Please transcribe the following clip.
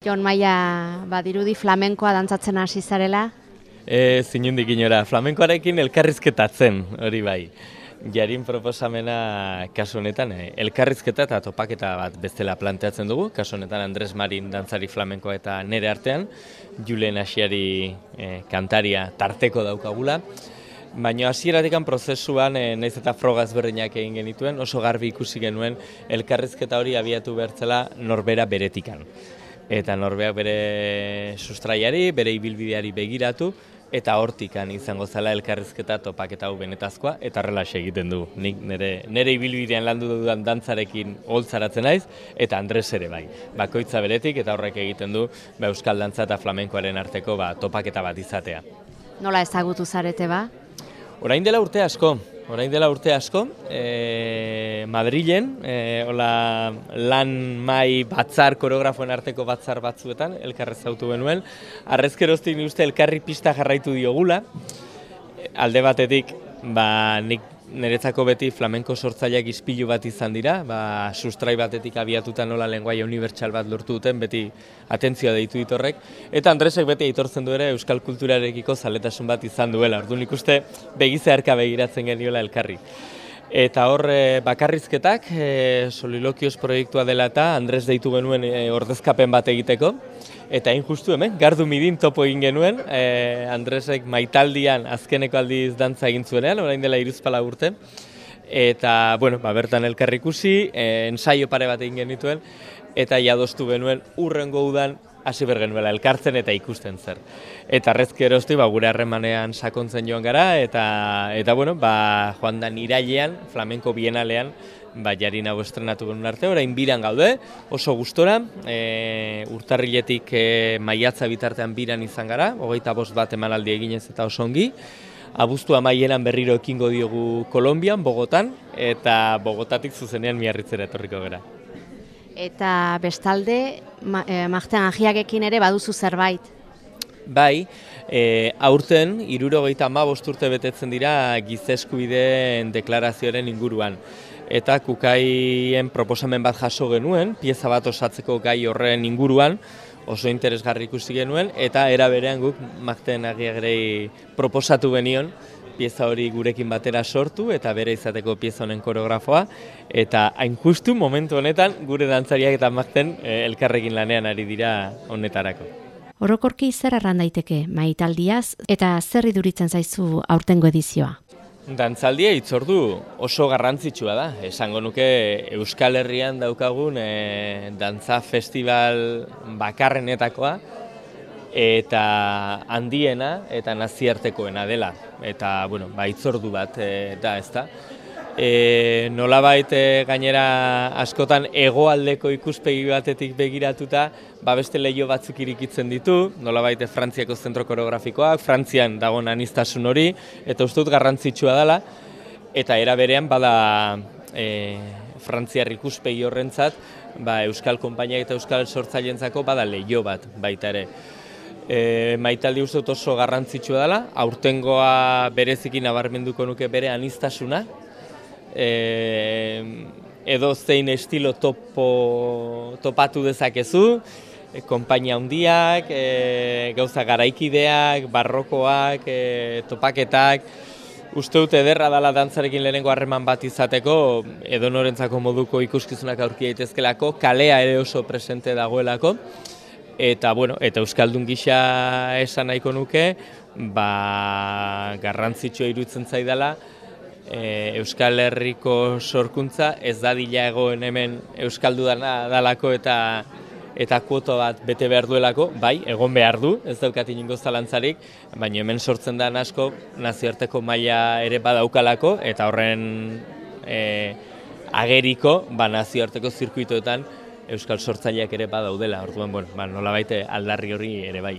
Jon Maia badirudi flamenkoa dantzatzen hasi zarela. E, zinundik inora, flamenkoarekin elkarrizketatzen, hori bai. Jarin proposamena kasu honetan, eh, elkarrizketa eta topaketa bat bestela planteatzen dugu, kasu honetan Andres Marin dantzari flamenkoa eta nere artean, Julen Asiari eh, kantaria tarteko daukagula. Baina hasieratik prozesuan, e, naiz eta froga ezberdinak egin genituen, oso garbi ikusi genuen elkarrizketa hori abiatu bertzela norbera beretikan eta norbeak bere sustraiari, bere ibilbideari begiratu, eta hortikan izango zela elkarrizketa topaketa hau benetazkoa, eta relaxe egiten du. Nik nire, nire ibilbidean landu dudan dantzarekin holtzaratzen naiz, eta Andres ere bai. Bakoitza beretik, eta horrek egiten du ba, Euskal Dantza eta Flamenkoaren arteko ba, topaketa bat izatea. Nola ezagutu zarete ba? Orain dela urte asko, orain dela urte asko, e, Madrilen, e, hola, lan mai batzar koreografoen arteko batzar batzuetan, elkarrez zautu benuen, arrezkeroztik uste elkarri pista jarraitu diogula, alde batetik, ba, nik niretzako beti flamenko sortzaileak izpilu bat izan dira, ba, sustrai batetik abiatuta nola lenguaia unibertsal bat lortu duten, beti atentzioa deitu ditorrek, eta Andresek beti aitortzen du ere euskal kulturarekiko zaletasun bat izan duela, orduan ikuste begizearka begiratzen geniola elkarri. Eta hor e, bakarrizketak, e, solilokioz proiektua dela eta Andres deitu genuen e, ordezkapen bat egiteko. Eta hain hemen, gardu midin topo egin genuen, e, Andresek maitaldian azkeneko aldiz dantza egin zuenean, orain dela iruzpala urte. Eta, bueno, ba, bertan elkarri ikusi, e, ensaio pare bat egin genituen, eta jadostu genuen urrengo udan hasi bergenuela elkartzen eta ikusten zer. Eta arrezki erosti ba, gure harremanean sakontzen joan gara eta eta bueno, ba, joan da irailean, flamenko bienalean, ba, jari nago estrenatu genuen arte, orain biran gaude, oso gustora, e, urtarriletik e, maiatza bitartean biran izan gara, hogeita bost bat emanaldi eginez eta oso ongi, Abuztu amaieran berriro ekingo diogu Kolombian, Bogotan, eta Bogotatik zuzenean miarritzera etorriko gara. Eta bestalde, ma, e, agiakekin ere baduzu zerbait? Bai, e, aurten, iruro gehieta ma bosturte betetzen dira gizeskubideen deklarazioaren inguruan. Eta kukaien proposamen bat jaso genuen, pieza bat osatzeko gai horren inguruan, oso interesgarri ikusi genuen, eta era berean guk magten agiagrei proposatu genion, pieza hori gurekin batera sortu eta bere izateko pieza honen koreografoa eta hain justu momentu honetan gure dantzariak eta magten eh, elkarrekin lanean ari dira honetarako. Orokorki zer erran daiteke maitaldiaz eta zer iduritzen zaizu aurtengo edizioa? Dantzaldia itzordu oso garrantzitsua da. Esango nuke Euskal Herrian daukagun e, dantza festival bakarrenetakoa, eta handiena eta naziartekoena dela. Eta, bueno, ba, itzordu bat e, da, ez da. E, nolabait e, gainera askotan hegoaldeko ikuspegi batetik begiratuta, ba beste leio batzuk irikitzen ditu, nolabait Frantziako zentro koreografikoak, Frantzian dago anistasun hori, eta uste dut garrantzitsua dela, eta era berean bada e, Frantziar ikuspegi horrentzat, ba, Euskal Konpainiak eta Euskal Sortzailentzako bada leio bat baita ere. E, maitaldi uste oso garrantzitsua dela, aurtengoa berezikin nabarmenduko nuke bere anistasuna, e, edo zein estilo topo, topatu dezakezu, e, konpainia handiak, e, gauza garaikideak, barrokoak, e, topaketak, Uste dute ederra dela dantzarekin lehenengo harreman bat izateko, edo norentzako moduko ikuskizunak aurki daitezkelako, kalea ere oso presente dagoelako. Eta bueno, eta euskaldun gisa esan nahiko nuke, ba garrantzitsua iruditzen zaidala e, Euskal Herriko sorkuntza ez dadila egoen hemen euskaldu dalako eta eta kuoto bat bete behar duelako, bai, egon behar du, ez daukat ingo zalantzarik, baina hemen sortzen da asko nazioarteko maila ere badaukalako, eta horren e, ageriko ba, nazioarteko zirkuitoetan euskal sortzaileak ere badaudela, orduan, bueno, ba, nola baite aldarri hori ere bai.